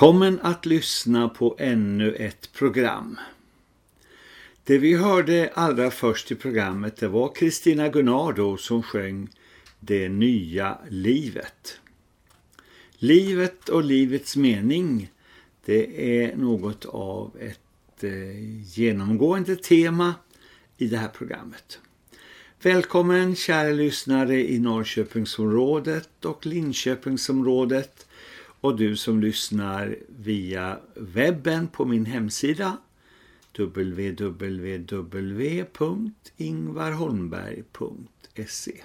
Välkommen att lyssna på ännu ett program. Det vi hörde allra först i programmet det var Kristina Gunnardo som sjöng Det nya livet. Livet och livets mening det är något av ett eh, genomgående tema i det här programmet. Välkommen kära lyssnare i Norrköpingsområdet och Linköpingsområdet och du som lyssnar via webben på min hemsida www.ingvarholmberg.se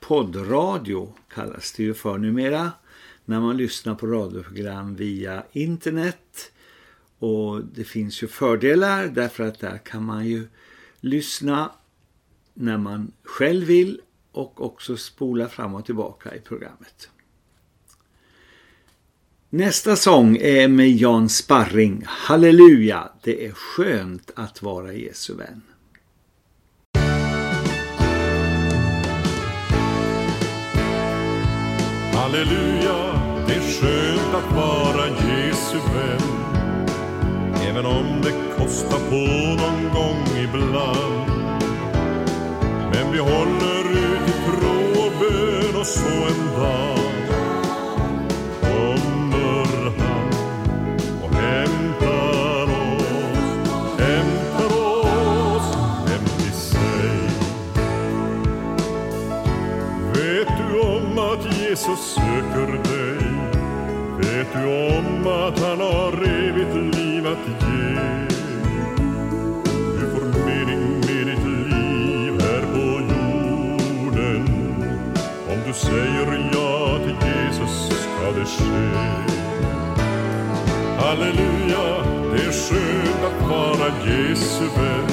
Poddradio kallas det ju för numera när man lyssnar på radioprogram via internet och det finns ju fördelar därför att där kan man ju lyssna när man själv vill och också spola fram och tillbaka i programmet. Nästa sång är med Jan Sparring. Halleluja, det är skönt att vara Jesu vän. Halleluja, det är skönt att vara Jesu vän. Även om det kostar på någon gång ibland. Men vi håller vet du om att han har evigt liv att ge? Du får mening med ditt liv här på jorden. Om du säger ja till Jesus ska det ske. Halleluja, det är skönt att vara Jesu vän.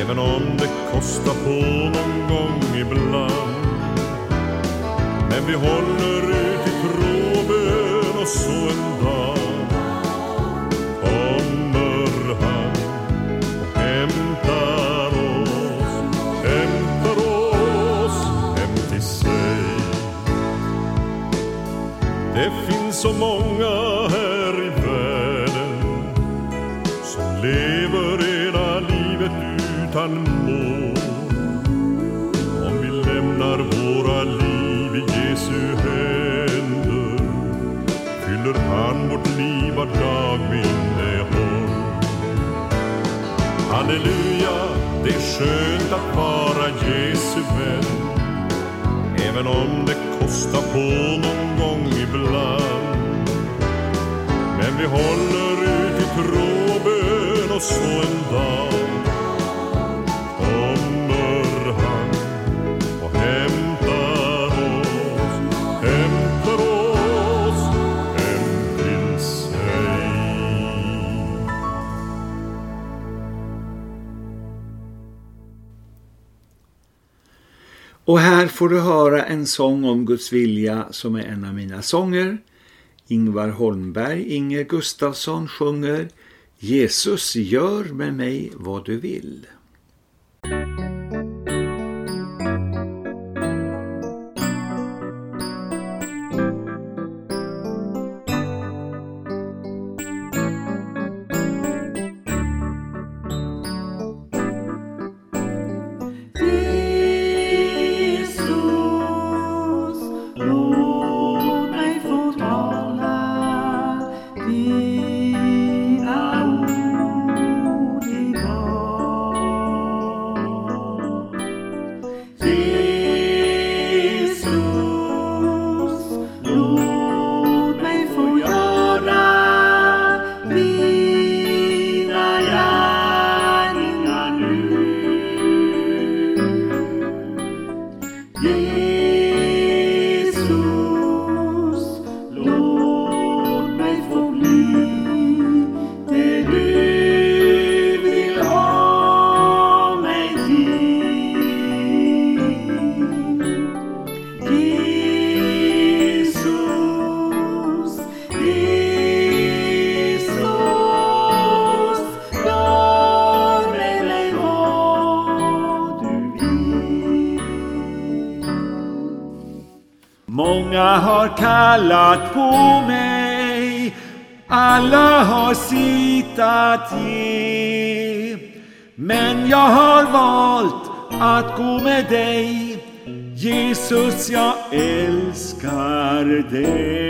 Även om det kostar på någon gång ibland. Men vi håller ut i bön så en dag. Kommer han och hämtar oss Hämtar oss hem till sig. Det finns så många skönt att vara Jesu vän. Även om det kostar på någon gång ibland. Men vi håller ut i tro och bön och så en dag. Får du höra en sång om Guds vilja som är en av mina sånger. Ingvar Holmberg, Inger Gustafsson sjunger Jesus gör med mig vad du vill. Facit att ge. Men jag har valt att gå med dig, Jesus jag älskar dig.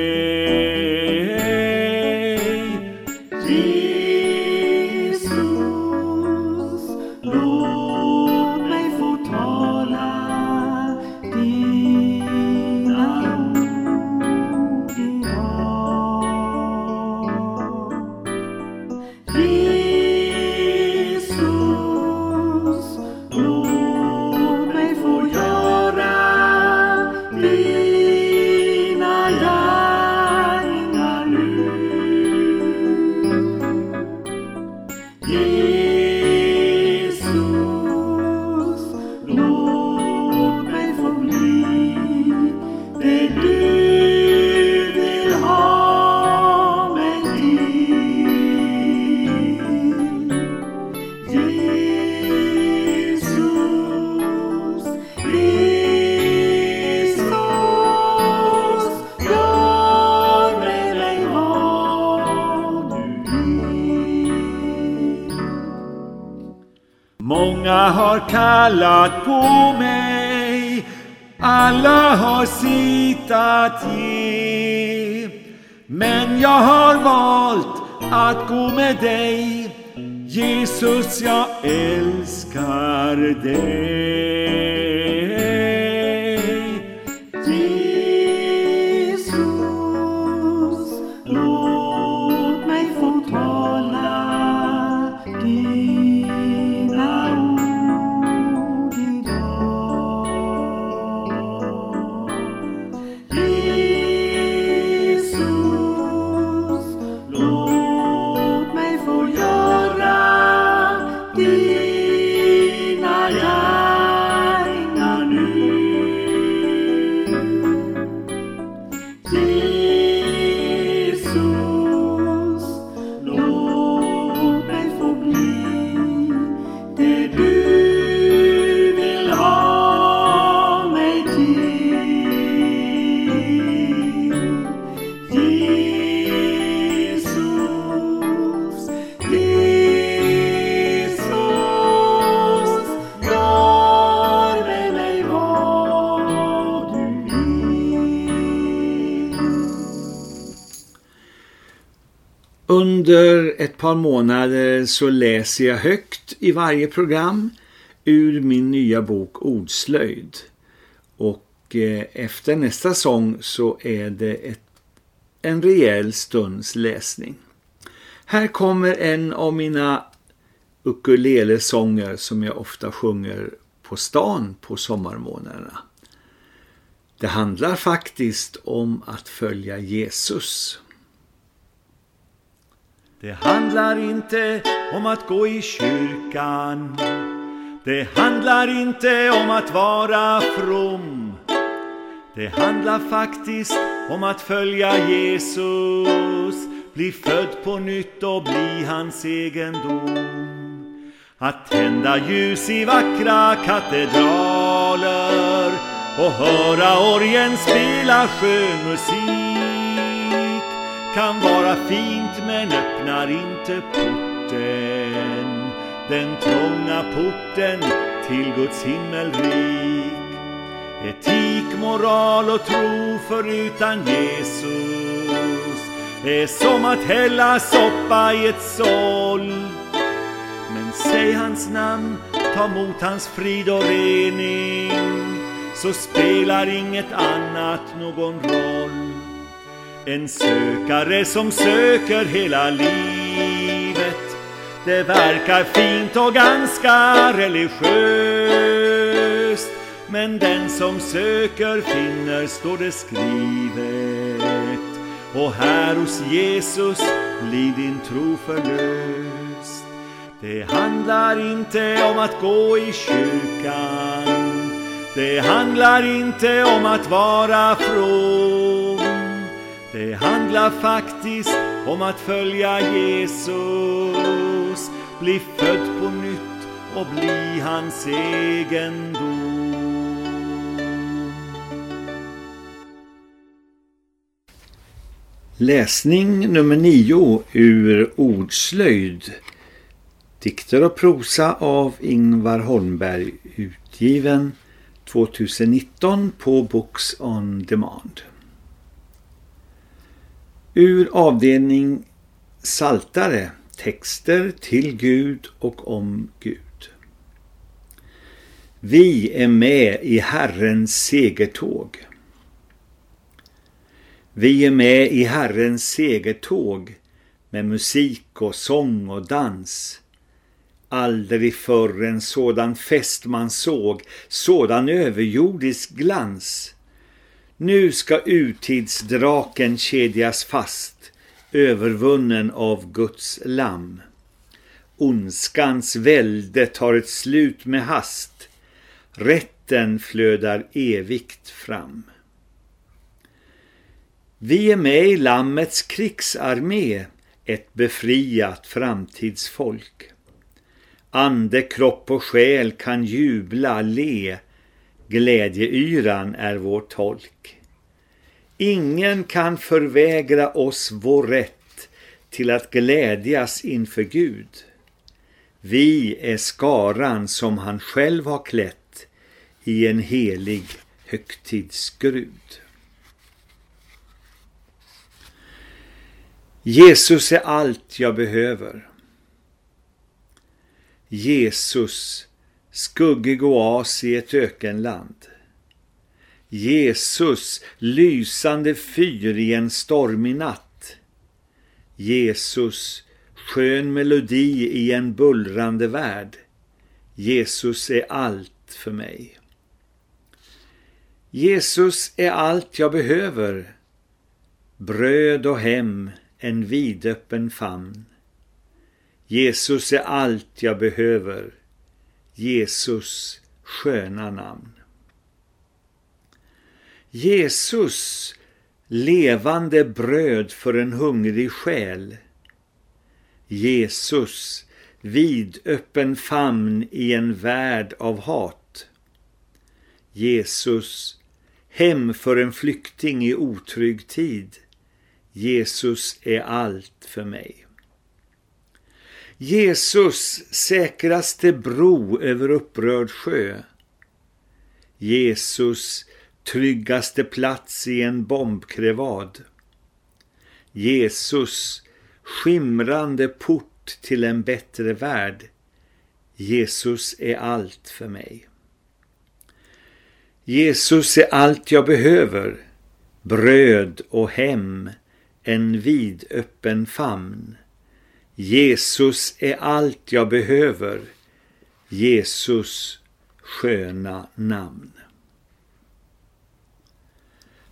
Har kallat på mig, alla har sitt att ge. Men jag har valt att gå med dig, Jesus jag älskar dig. Par månader så läser jag högt i varje program ur min nya bok Ordslöjd. Och eh, efter nästa sång så är det ett, en rejäl stunds läsning. Här kommer en av mina ukulelesånger som jag ofta sjunger på stan på sommarmånaderna. Det handlar faktiskt om att följa Jesus. Det handlar inte om att gå i kyrkan. Det handlar inte om att vara from. Det handlar faktiskt om att följa Jesus Bli född på nytt och bli hans egendom. Att tända ljus i vackra katedraler och höra orgen spela skön musik kan vara fint men öppnar inte porten. Den trånga porten till Guds himmelrik. Etik, moral och tro förutan Jesus är som att hälla soppa i ett såll. Men säg hans namn, ta emot hans frid och rening så spelar inget annat någon roll. En sökare som söker hela livet, det verkar fint och ganska religiöst. Men den som söker finner, står det skrivet. Och här hos Jesus blir din tro förlöst. Det handlar inte om att gå i kyrkan det handlar inte om att vara från det handlar faktiskt om att följa Jesus. Bli född på nytt och bli hans egendom Läsning nummer nio ur Ordslöjd. Dikter och prosa av Ingvar Holmberg utgiven 2019 på Books on Demand. Ur avdelning Saltare, texter till Gud och om Gud. Vi är med i Herrens segertåg. Vi är med i Herrens segertåg med musik och sång och dans Aldrig förr en sådan fest man såg, sådan överjordisk glans. Nu ska urtidsdraken kedjas fast, övervunnen av Guds lamm. Ondskans välde tar ett slut med hast, rätten flödar evigt fram. Vi är med i Lammets krigsarmé, ett befriat framtidsfolk. Ande, kropp och själ kan jubla, le. Glädjeyran är vår tolk. Ingen kan förvägra oss vår rätt till att glädjas inför Gud. Vi är skaran som han själv har klätt i en helig högtidsgrud. Jesus är allt jag behöver. Jesus, skuggig oas i ett ökenland. Jesus, lysande fyr i en stormig natt. Jesus, skön melodi i en bullrande värld. Jesus är allt för mig. Jesus är allt jag behöver. Bröd och hem, en vidöppen famn. Jesus är allt jag behöver. Jesus sköna namn. Jesus levande bröd för en hungrig själ. Jesus vidöppen famn i en värld av hat. Jesus hem för en flykting i otrygg tid. Jesus är allt för mig. Jesus säkraste bro över upprörd sjö. Jesus tryggaste plats i en bombkrevad. Jesus skimrande port till en bättre värld. Jesus är allt för mig. Jesus är allt jag behöver, bröd och hem, en vidöppen famn. Jesus är allt jag behöver, Jesus sköna namn.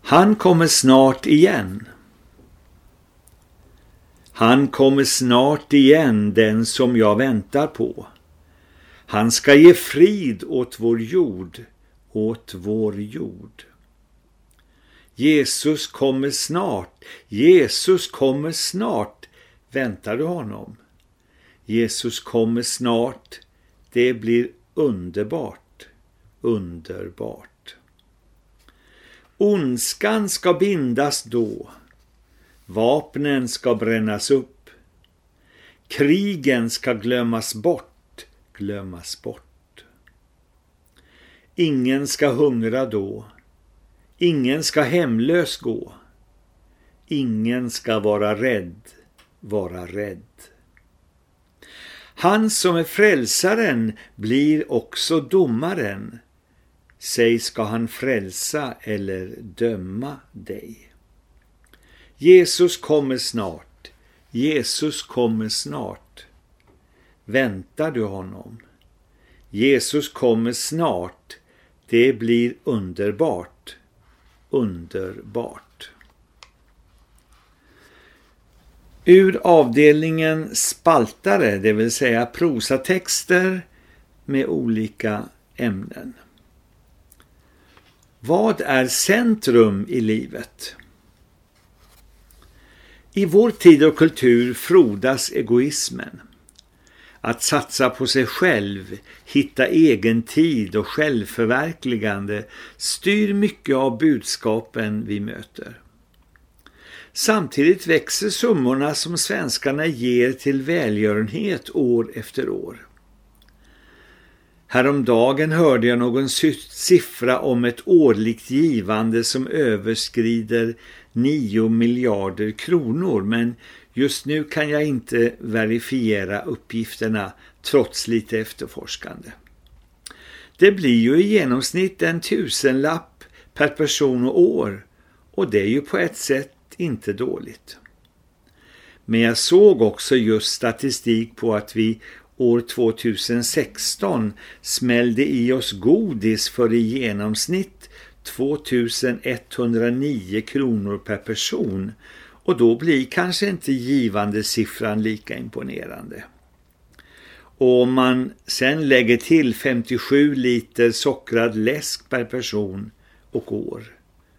Han kommer snart igen. Han kommer snart igen, den som jag väntar på. Han ska ge frid åt vår jord, åt vår jord. Jesus kommer snart, Jesus kommer snart, väntar du honom? Jesus kommer snart, det blir underbart, underbart. Ondskan ska bindas då, vapnen ska brännas upp, krigen ska glömmas bort, glömmas bort. Ingen ska hungra då, ingen ska hemlös gå, ingen ska vara rädd, vara rädd. Han som är frälsaren blir också domaren. Säg ska han frälsa eller döma dig. Jesus kommer snart. Jesus kommer snart. Väntar du honom? Jesus kommer snart. Det blir underbart. Underbart. Ur avdelningen spaltare, det vill säga prosatexter med olika ämnen. Vad är centrum i livet? I vår tid och kultur frodas egoismen. Att satsa på sig själv, hitta egen tid och självförverkligande styr mycket av budskapen vi möter. Samtidigt växer summorna som svenskarna ger till välgörenhet år efter år. Häromdagen hörde jag någon siffra om ett årligt givande som överskrider 9 miljarder kronor men just nu kan jag inte verifiera uppgifterna trots lite efterforskande. Det blir ju i genomsnitt en tusenlapp per person och år och det är ju på ett sätt inte dåligt. Men jag såg också just statistik på att vi år 2016 smällde i oss godis för i genomsnitt 2109 kronor per person och då blir kanske inte givande siffran lika imponerande. Och om man sen lägger till 57 liter sockrad läsk per person och år,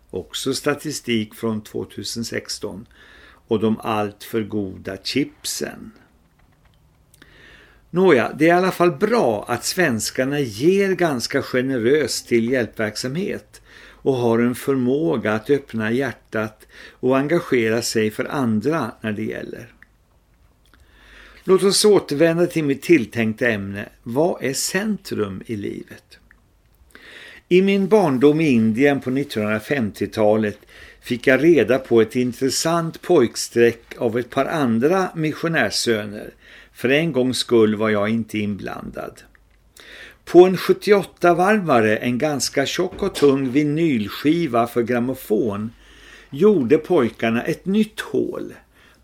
också statistik från 2016, och de allt för goda chipsen. Nåja, det är i alla fall bra att svenskarna ger ganska generöst till hjälpverksamhet och har en förmåga att öppna hjärtat och engagera sig för andra när det gäller. Låt oss återvända till mitt tilltänkta ämne. Vad är centrum i livet? I min barndom i Indien på 1950-talet fick jag reda på ett intressant pojksträck av ett par andra missionärssöner. För en gångs skull var jag inte inblandad. På en 78-varvare, en ganska tjock och tung vinylskiva för grammofon, gjorde pojkarna ett nytt hål,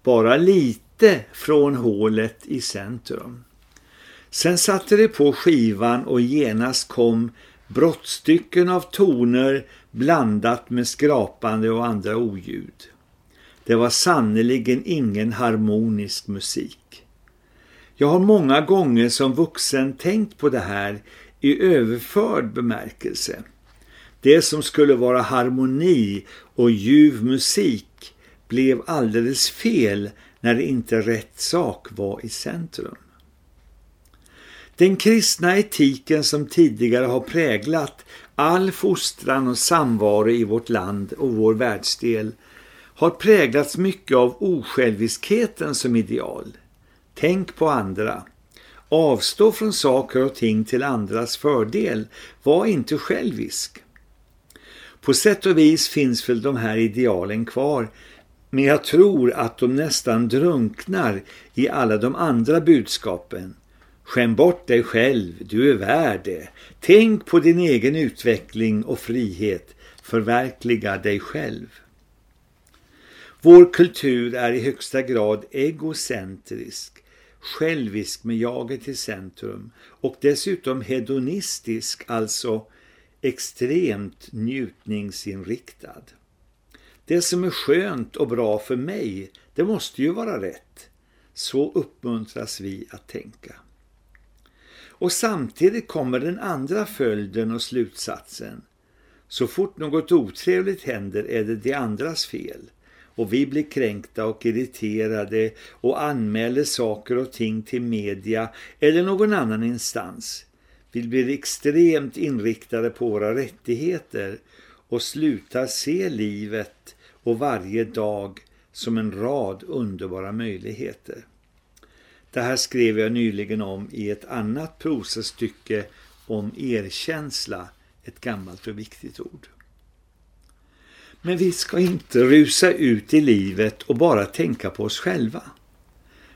bara lite från hålet i centrum. Sen satte de på skivan och genast kom brottstycken av toner blandat med skrapande och andra oljud. Det var sannoliken ingen harmonisk musik. Jag har många gånger som vuxen tänkt på det här i överförd bemärkelse. Det som skulle vara harmoni och ljuv musik blev alldeles fel när inte rätt sak var i centrum. Den kristna etiken som tidigare har präglat all fostran och samvaro i vårt land och vår världsdel har präglats mycket av osjälviskheten som ideal. Tänk på andra. Avstå från saker och ting till andras fördel. Var inte självisk. På sätt och vis finns väl de här idealen kvar, Men jag tror att de nästan drunknar i alla de andra budskapen. Skäm bort dig själv, du är värd det. Tänk på din egen utveckling och frihet. Förverkliga dig själv. Vår kultur är i högsta grad egocentrisk, självisk med jaget i centrum och dessutom hedonistisk, alltså extremt njutningsinriktad. Det som är skönt och bra för mig, det måste ju vara rätt. Så uppmuntras vi att tänka. Och samtidigt kommer den andra följden och slutsatsen. Så fort något otrevligt händer är det de andras fel och vi blir kränkta och irriterade och anmäler saker och ting till media eller någon annan instans. Vi blir extremt inriktade på våra rättigheter och slutar se livet och varje dag som en rad underbara möjligheter. Det här skrev jag nyligen om i ett annat prosastycke om erkänsla, ett gammalt och viktigt ord. Men vi ska inte rusa ut i livet och bara tänka på oss själva.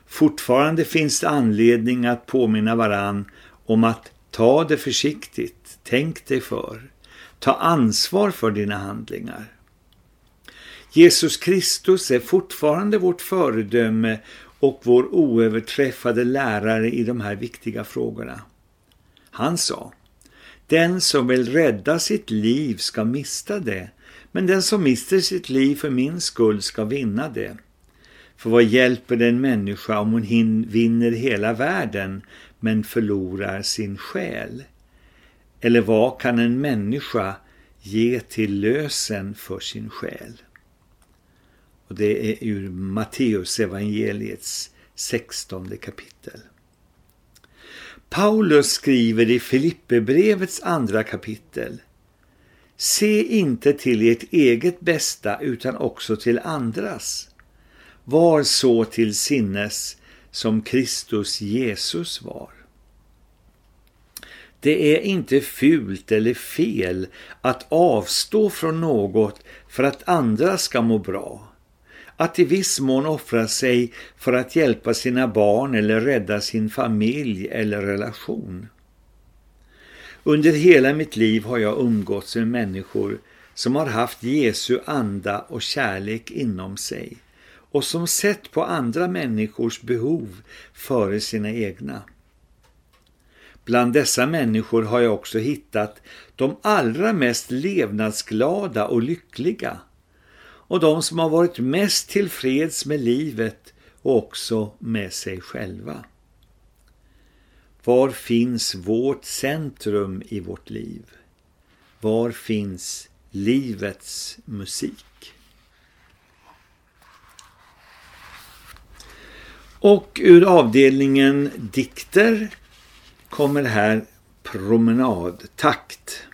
Fortfarande finns det anledning att påminna varann om att ta det försiktigt, tänk dig för, ta ansvar för dina handlingar. Jesus Kristus är fortfarande vårt föredöme och vår oöverträffade lärare i de här viktiga frågorna. Han sa, den som vill rädda sitt liv ska mista det, men den som mister sitt liv för min skull ska vinna det. För vad hjälper den människa om hon vinner hela världen men förlorar sin själ? Eller vad kan en människa ge till lösen för sin själ? Och det är ur Matteus evangeliets 16 kapitel. Paulus skriver i Filipperbrevets andra kapitel Se inte till ert eget bästa utan också till andras. Var så till sinnes som Kristus Jesus var. Det är inte fult eller fel att avstå från något för att andra ska må bra. Att i viss mån offra sig för att hjälpa sina barn eller rädda sin familj eller relation. Under hela mitt liv har jag umgåtts med människor som har haft Jesu anda och kärlek inom sig och som sett på andra människors behov före sina egna. Bland dessa människor har jag också hittat de allra mest levnadsglada och lyckliga och de som har varit mest tillfreds med livet och också med sig själva. Var finns vårt centrum i vårt liv? Var finns livets musik? Och ur avdelningen dikter kommer här promenadtakt.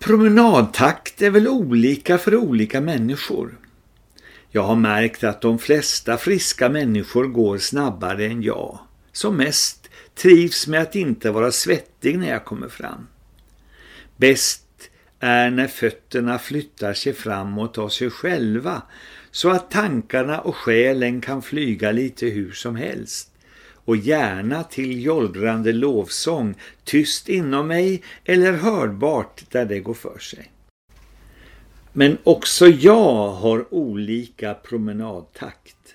Promenadtakt är väl olika för olika människor. Jag har märkt att de flesta friska människor går snabbare än jag. Som mest trivs med att inte vara svettig när jag kommer fram. Bäst är när fötterna flyttar sig framåt av sig själva så att tankarna och själen kan flyga lite hur som helst och gärna till jollrande lovsång tyst inom mig eller hörbart där det går för sig. Men också jag har olika promenadtakt.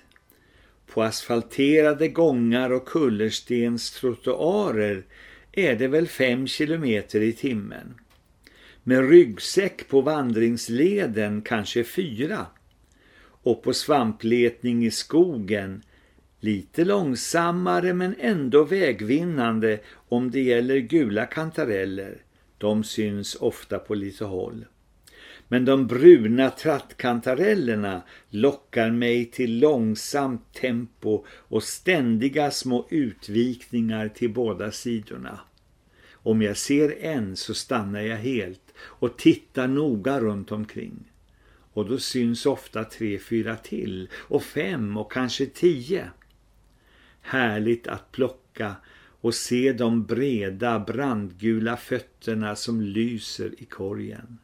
På asfalterade gångar och kullerstens trottoarer är det väl fem kilometer i timmen. Med ryggsäck på vandringsleden kanske fyra. Och på svampletning i skogen lite långsammare men ändå vägvinnande om det gäller gula kantareller. De syns ofta på lite håll. Men de bruna trattkantarellerna lockar mig till långsamt tempo och ständiga små utvikningar till båda sidorna. Om jag ser en så stannar jag helt och tittar noga runt omkring. Och då syns ofta tre, fyra till och fem och kanske tio. Härligt att plocka och se de breda brandgula fötterna som lyser i korgen.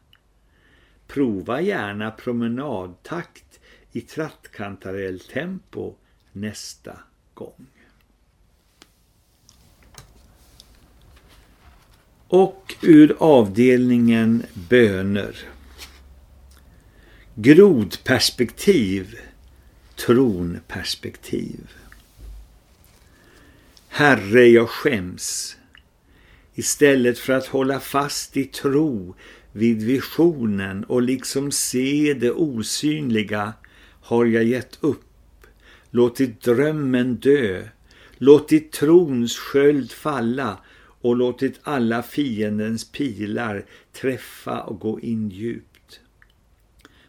Prova gärna promenadtakt i trattkantarelltempo nästa gång. Och ur avdelningen böner. Grodperspektiv, tronperspektiv. Herre, jag skäms. Istället för att hålla fast i tro vid visionen och liksom se det osynliga har jag gett upp, låtit drömmen dö, låtit trons sköld falla och låtit alla fiendens pilar träffa och gå in djupt.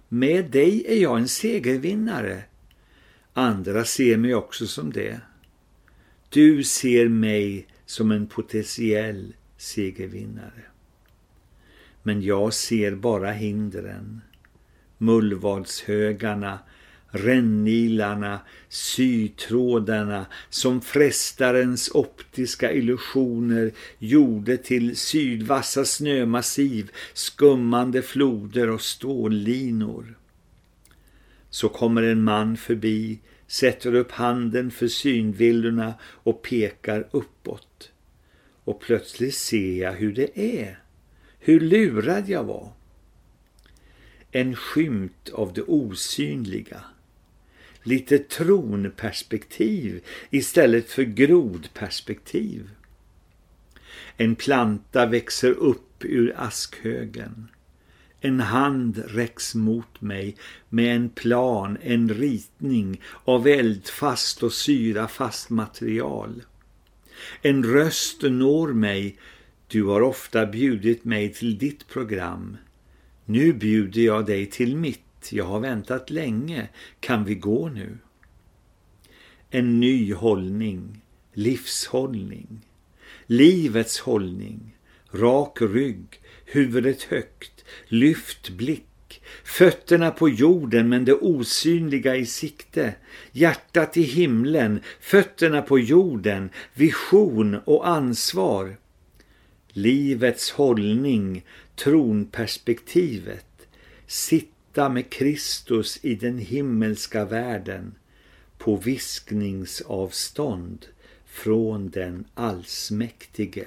Med dig är jag en segervinnare. Andra ser mig också som det. Du ser mig som en potentiell segervinnare. Men jag ser bara hindren, mullvadshögarna, rännilarna, sytrådarna som frestarens optiska illusioner gjorde till sydvassa snömassiv, skummande floder och stållinor. Så kommer en man förbi, sätter upp handen för synvillorna och pekar uppåt. Och plötsligt ser jag hur det är, hur lurad jag var. En skymt av det osynliga lite tronperspektiv istället för grodperspektiv. En planta växer upp ur askhögen. En hand räcks mot mig med en plan, en ritning av eldfast och syrafast material. En röst når mig, du har ofta bjudit mig till ditt program. Nu bjuder jag dig till mitt. Jag har väntat länge, kan vi gå nu? En ny hållning, livshållning, livets hållning, rak rygg, huvudet högt, lyft blick, fötterna på jorden men det osynliga i sikte, hjärtat i himlen, fötterna på jorden, vision och ansvar. Livets hållning, tronperspektivet, sitta med Kristus i den himmelska världen. På viskningsavstånd från den allsmäktige.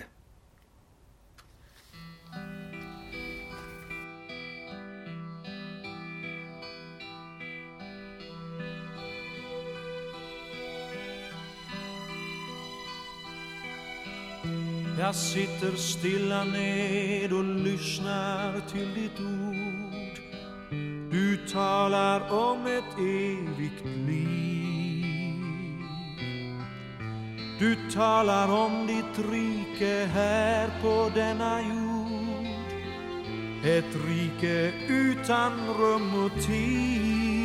Jag sitter stilla ned och lyssnar till ditt ord du talar om ett evigt liv. Du talar om ditt rike här på denna jord. Ett rike utan rum och tid.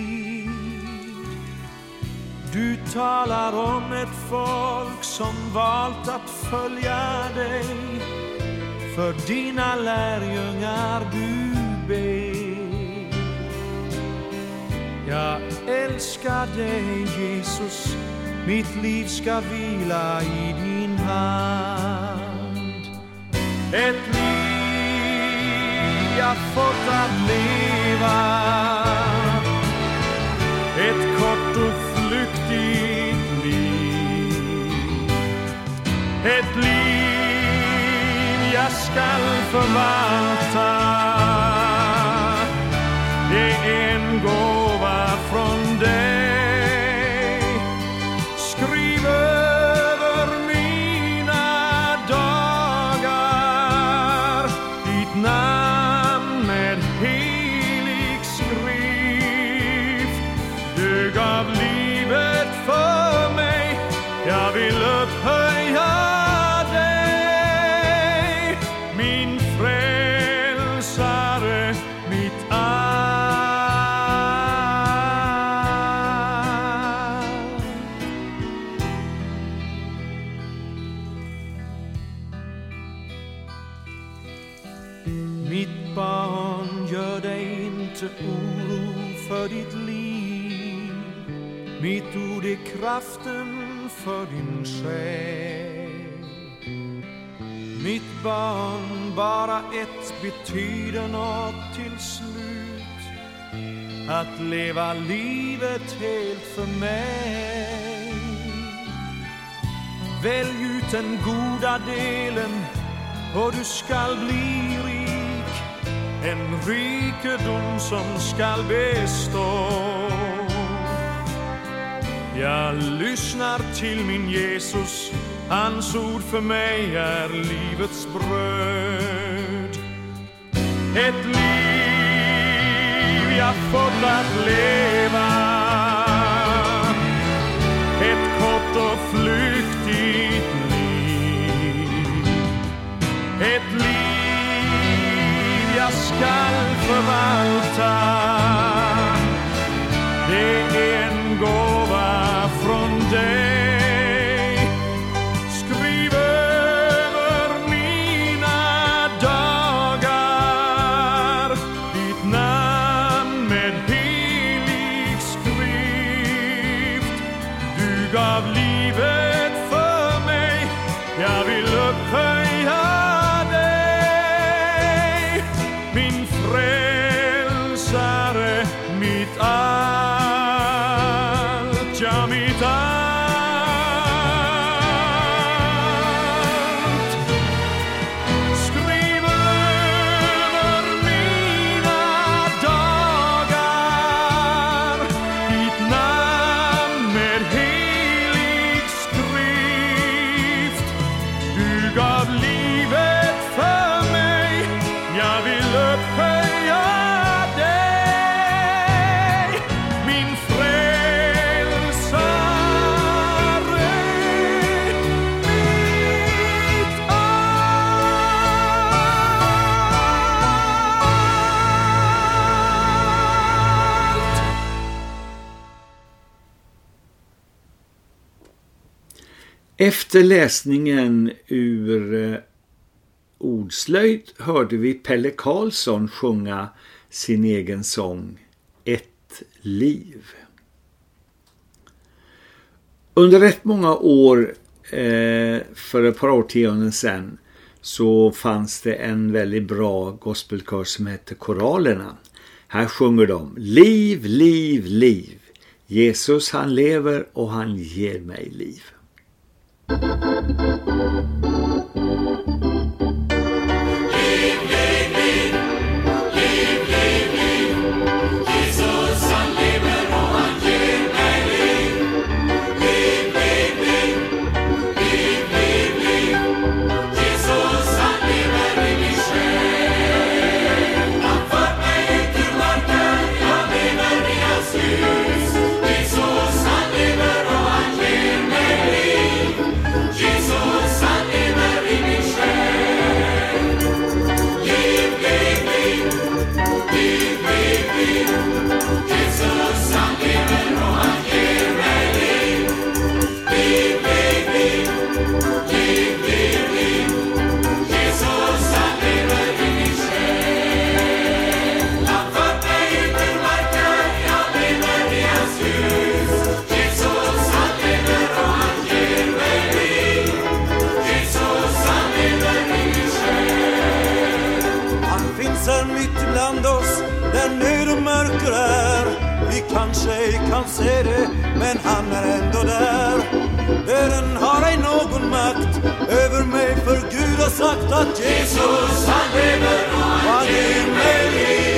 Du talar om ett folk som valt att följa dig. För dina lärjungar du ber. Jag älskar dig Jesus, mitt liv ska vila i din hand. Ett liv jag fått att leva, liv jag för din själ. Mitt barn, bara ett betyder nåt till slut. att leva livet helt för mig. Välj ut den goda delen och du skall bli rik, en rikedom som skall bestå. Jag lyssnar till min Jesus, hans ord för mig är livets bröd. Ett liv jag fått att leva. Ett kort och flyktigt liv. Ett liv jag skall förvalta. Efter läsningen ur eh, ordslöjd hörde vi Pelle Karlsson sjunga sin egen sång Ett liv. Under rätt många år, eh, för ett par årtionden sedan, så fanns det en väldigt bra gospelkör som hette Koralerna. Här sjunger de Liv, liv, liv. Jesus han lever och han ger mig liv. thank you sagt att Jesus han lever och han ger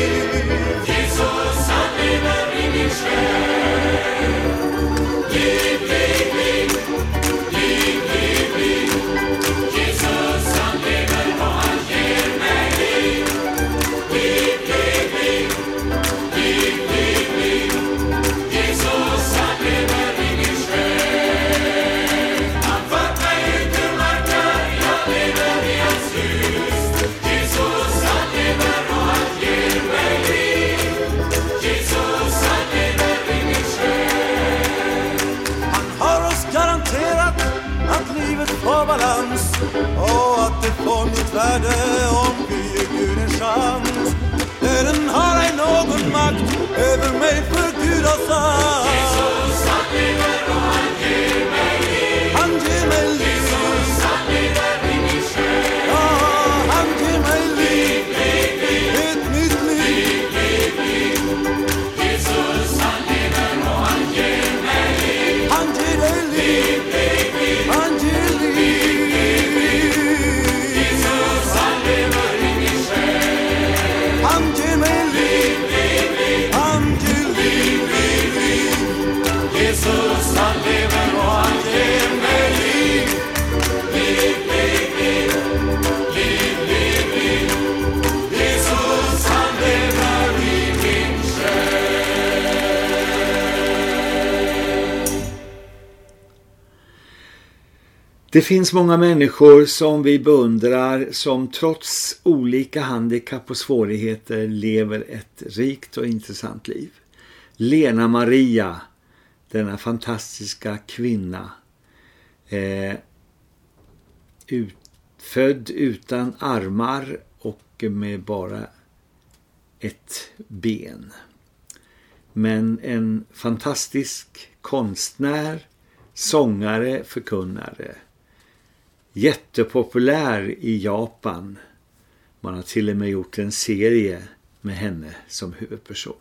Det finns många människor som vi beundrar som trots olika handikapp och svårigheter lever ett rikt och intressant liv. Lena Maria, denna fantastiska kvinna, eh, ut, född utan armar och med bara ett ben. Men en fantastisk konstnär, sångare, förkunnare. Jättepopulär i Japan. Man har till och med gjort en serie med henne som huvudperson.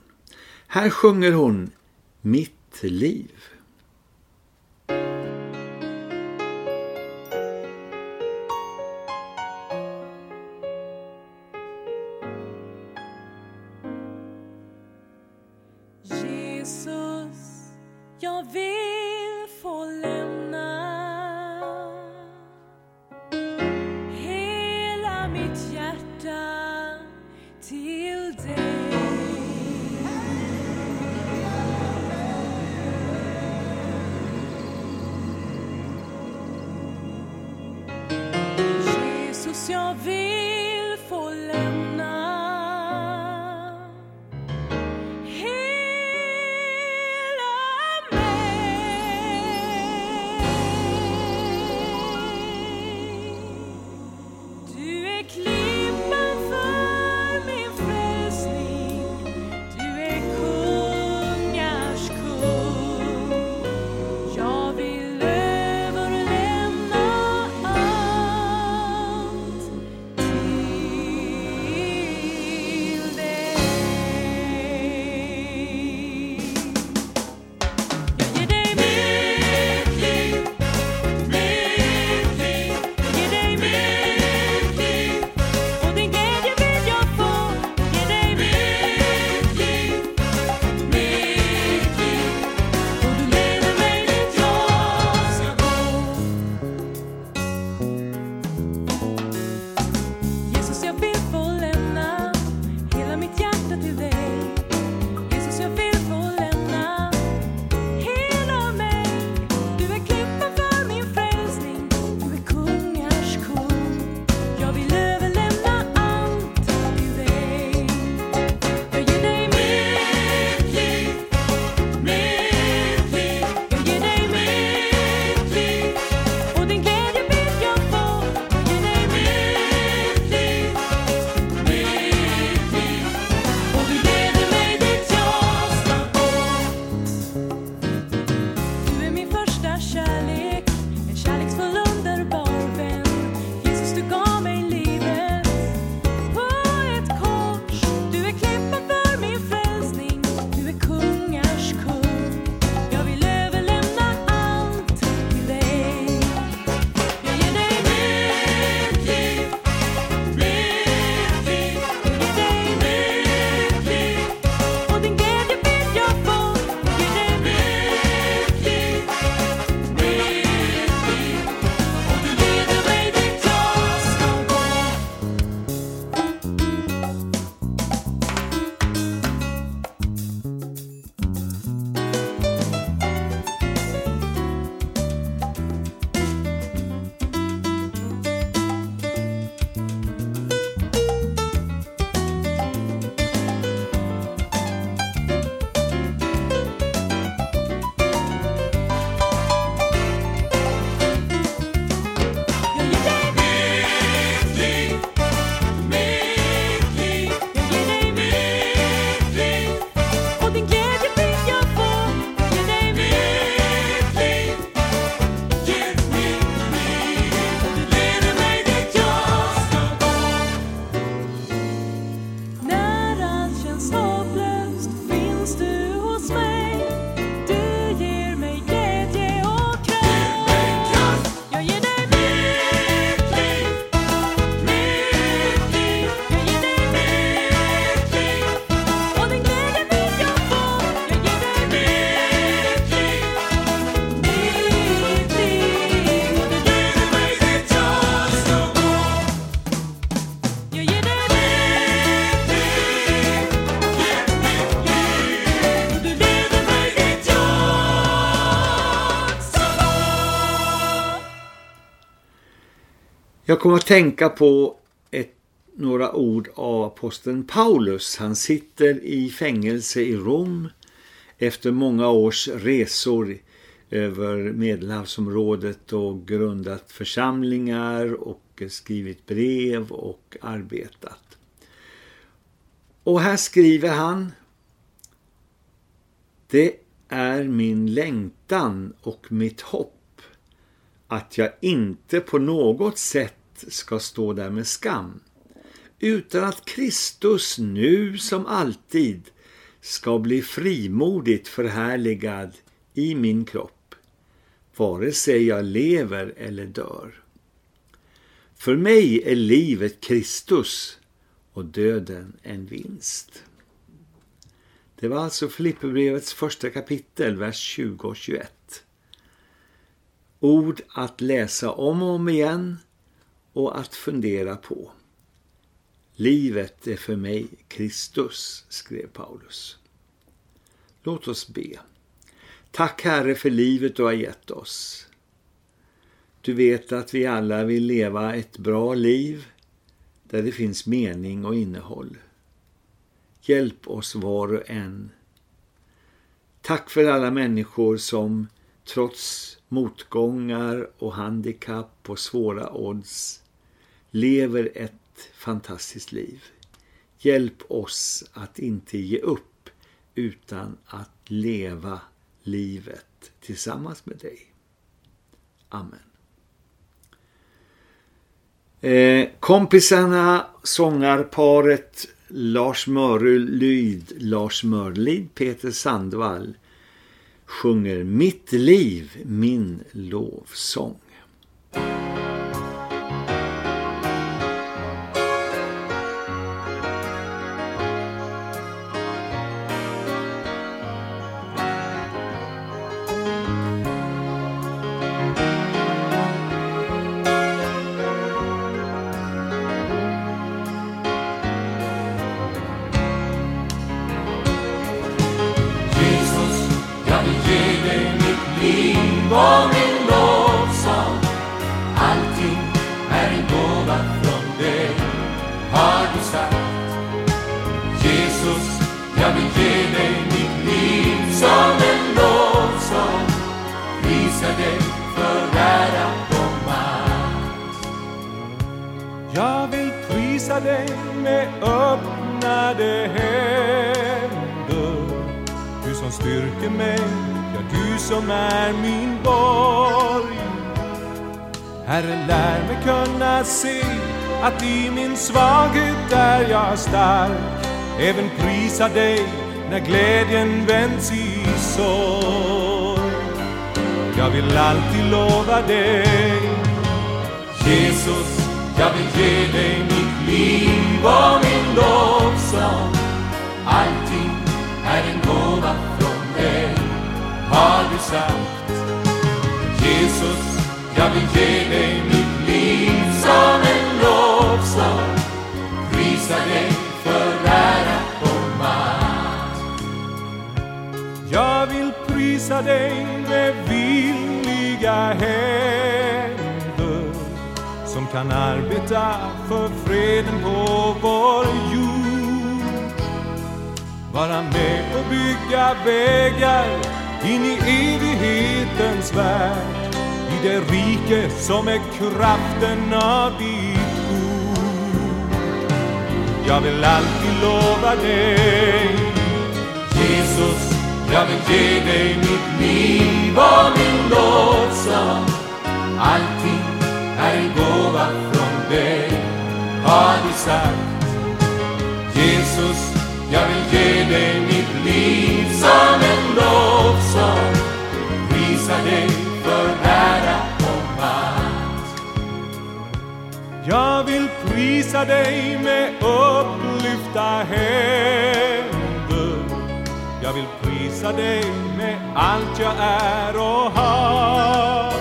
Här sjunger hon Mitt liv. Jag kommer att tänka på ett, några ord av aposteln Paulus. Han sitter i fängelse i Rom efter många års resor över Medelhavsområdet och grundat församlingar och skrivit brev och arbetat. Och här skriver han Det är min längtan och mitt hopp att jag inte på något sätt ska stå där med skam utan att Kristus nu som alltid ska bli frimodigt förhärligad i min kropp, vare sig jag lever eller dör. För mig är livet Kristus och döden en vinst. Det var alltså Filipperbrevets första kapitel, vers 20 och 21. Ord att läsa om och om igen och att fundera på. Livet är för mig Kristus, skrev Paulus. Låt oss be. Tack Herre för livet du har gett oss. Du vet att vi alla vill leva ett bra liv där det finns mening och innehåll. Hjälp oss var och en. Tack för alla människor som trots motgångar och handikapp och svåra odds lever ett fantastiskt liv. Hjälp oss att inte ge upp utan att leva livet tillsammans med dig. Amen. Eh, kompisarna, sångarparet Lars Mörlyd, Lars Mörlid, Peter Sandvall sjunger Mitt liv, min lovsång. Jag vill prisa dig med öppnade händer. Du som styrker mig, ja du som är min borg. Herre, lär mig kunna se att i min svaghet är jag stark. Även prisa dig när glädjen vänds i sorg. Jag vill alltid lova dig, Jesus jag vill ge dig mitt liv och min lovsång. Allting är en gåva från dig, har du sagt. Jesus, jag vill ge dig mitt liv som en lovsång. Prisa dig för ära och makt. Jag vill prisa dig med villiga händer kan arbeta för freden på vår jord. Vara med och bygga vägar in i evighetens värld i det rike som är kraften av ditt ord. jag vill alltid lova dig Jesus, jag vill ge dig mitt liv och min lovsång Allting är en gåva från dig, har du sagt Jesus, jag vill ge dig mitt liv som en lovsång Prisa dig för ära och makt Jag vill prisa dig med upplyfta händer. Jag vill prisa dig med allt jag är och har.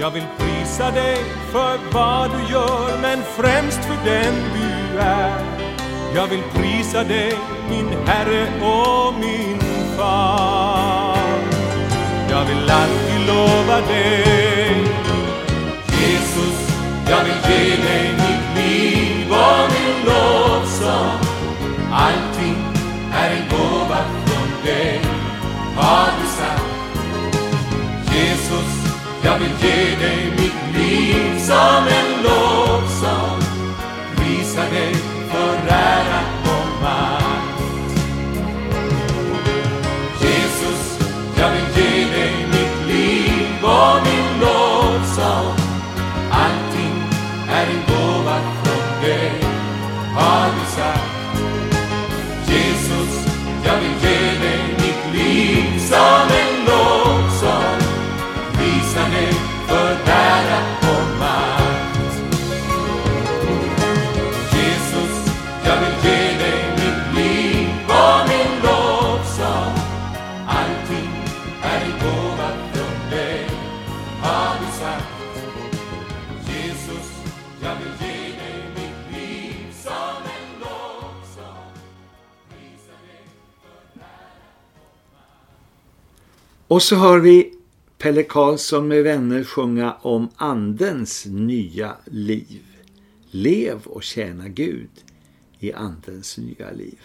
Jag vill prisa dig för vad du gör men främst för den du är. Jag vill prisa dig min Herre och min Far. Jag vill alltid lova dig Jesus, jag vill ge dig mitt liv och min lovsång. Allting är en gåva från dig, har du sagt. Jag vill ge dig mitt liv som en lovsång, prisa dig för ära och makt. Och så hör vi Pelle Karlsson med vänner sjunga om andens nya liv. Lev och tjäna Gud i andens nya liv.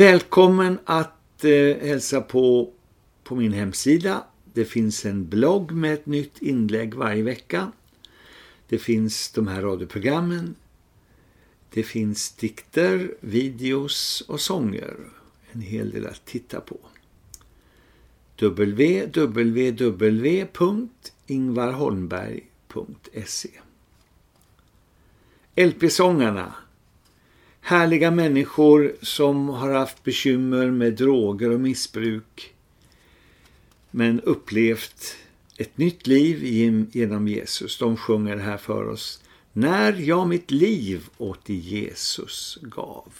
Välkommen att eh, hälsa på på min hemsida. Det finns en blogg med ett nytt inlägg varje vecka. Det finns de här radioprogrammen. Det finns dikter, videos och sånger. En hel del att titta på. www.ingvarholmberg.se LP-sångarna härliga människor som har haft bekymmer med droger och missbruk men upplevt ett nytt liv genom Jesus. De sjunger här för oss. När jag mitt liv åt Jesus gav.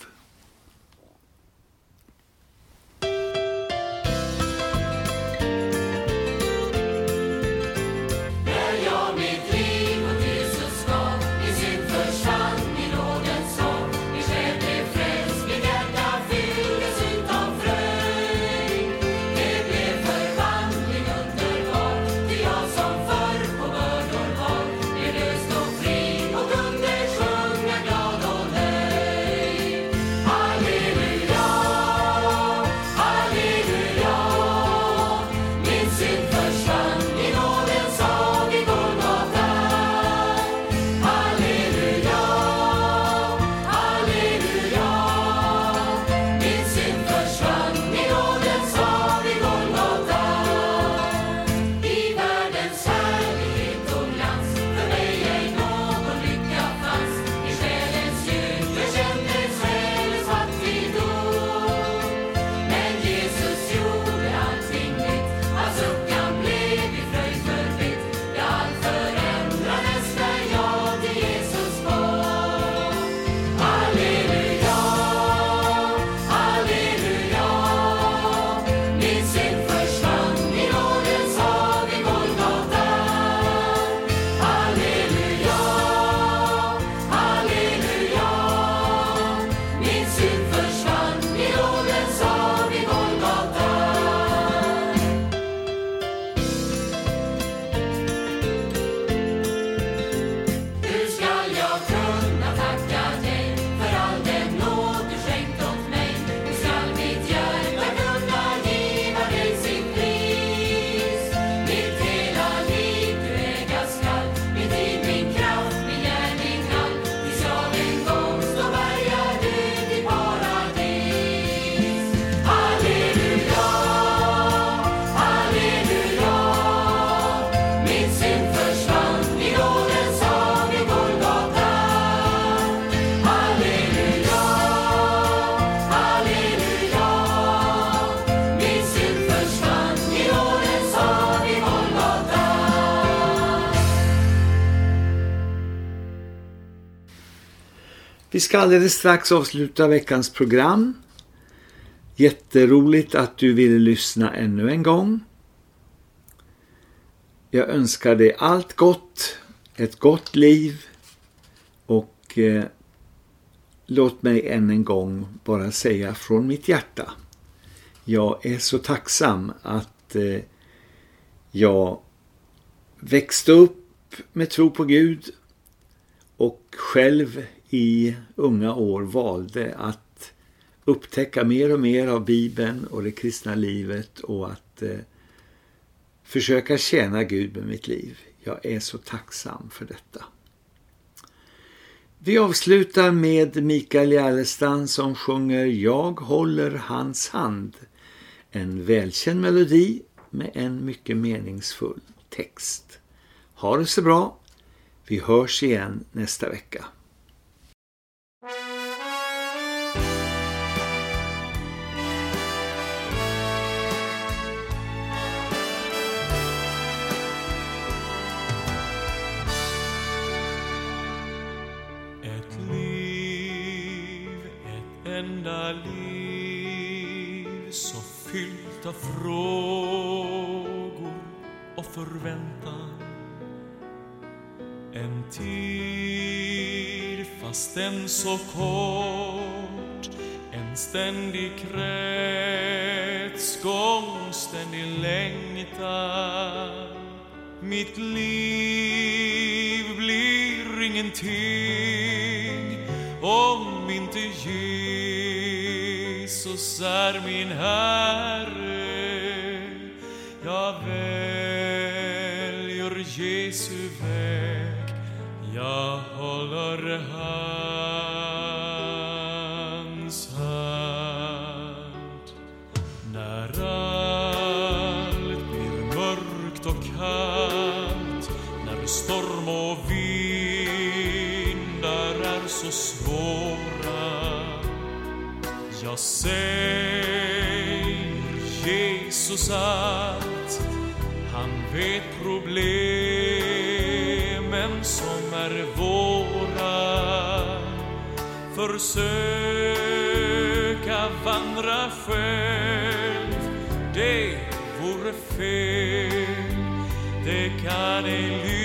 Vi ska alldeles strax avsluta veckans program. Jätteroligt att du ville lyssna ännu en gång. Jag önskar dig allt gott, ett gott liv och eh, låt mig än en gång bara säga från mitt hjärta. Jag är så tacksam att eh, jag växte upp med tro på Gud och själv i unga år valde att upptäcka mer och mer av Bibeln och det kristna livet och att eh, försöka tjäna Gud med mitt liv. Jag är så tacksam för detta. Vi avslutar med Mikael Järlestan som sjunger Jag håller hans hand. En välkänd melodi med en mycket meningsfull text. Ha det så bra. Vi hörs igen nästa vecka. Liv så fyllt av frågor och förväntan. En tid, fast den så kort, en ständig kretsgång, ständig längtan. Mitt liv blir ingenting om inte Jesus är min Herre. Jag väljer Jesu väg, jag håller hans Säg, Jesus att han vet problemen som är våra. Försöka vandra själv, det vore fel. Det kan ej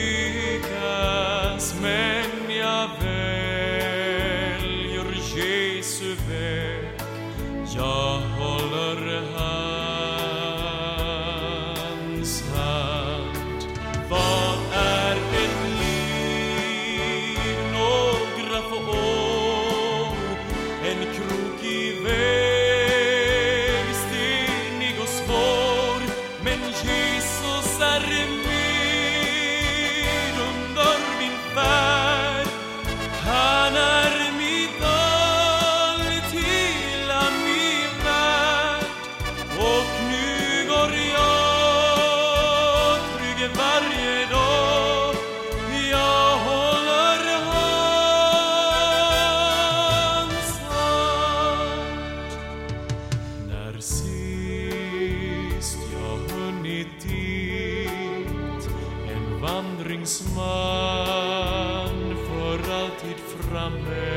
vandringsman för alltid framme